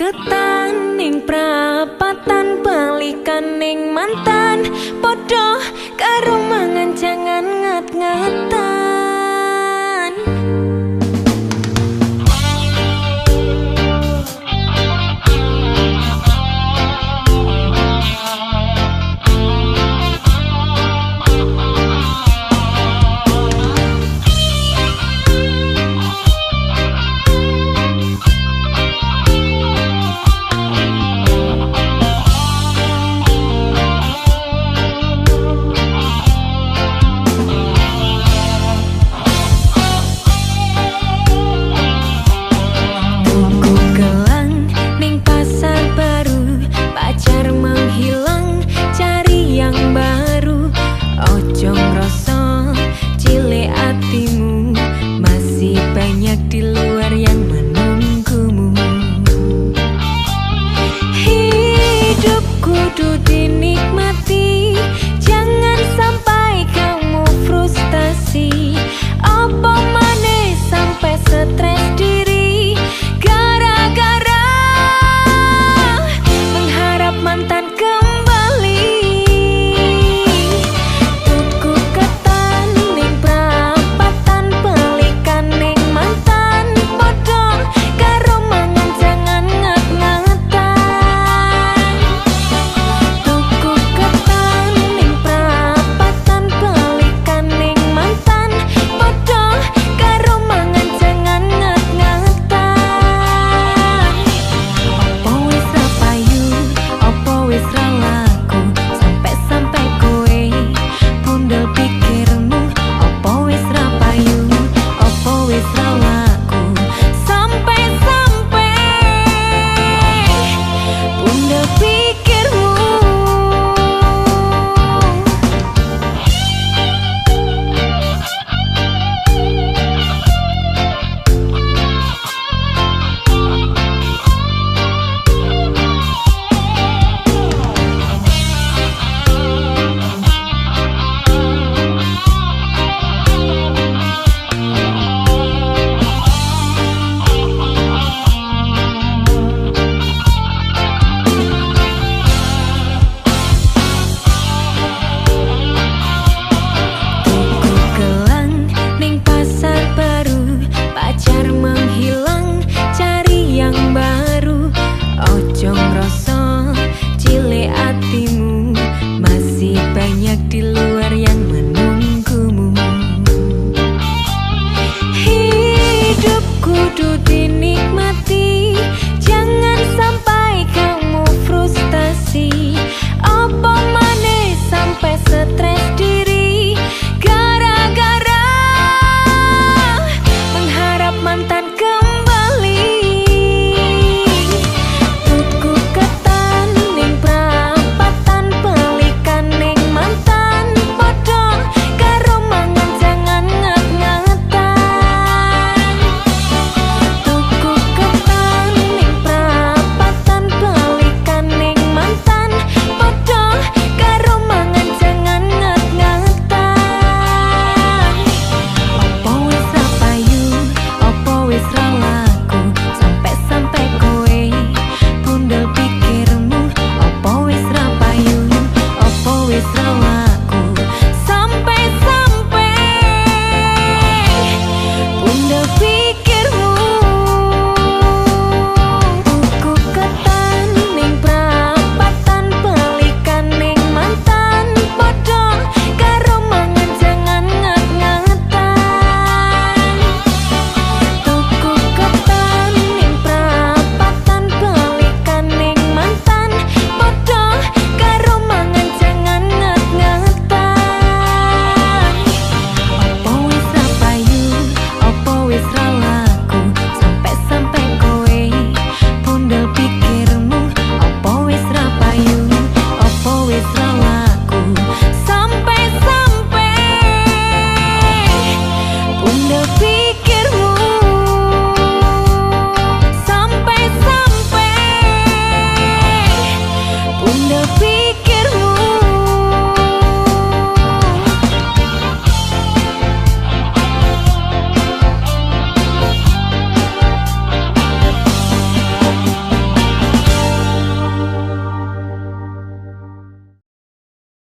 ketan ning prapatan balikan ning mantan. Podoh karo mangan